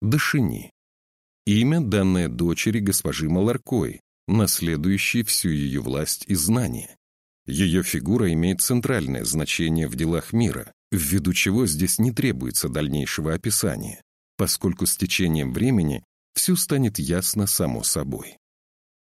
Дашини. Имя, данное дочери госпожи Маларкой, наследующей всю ее власть и знания. Ее фигура имеет центральное значение в делах мира, ввиду чего здесь не требуется дальнейшего описания, поскольку с течением времени все станет ясно само собой.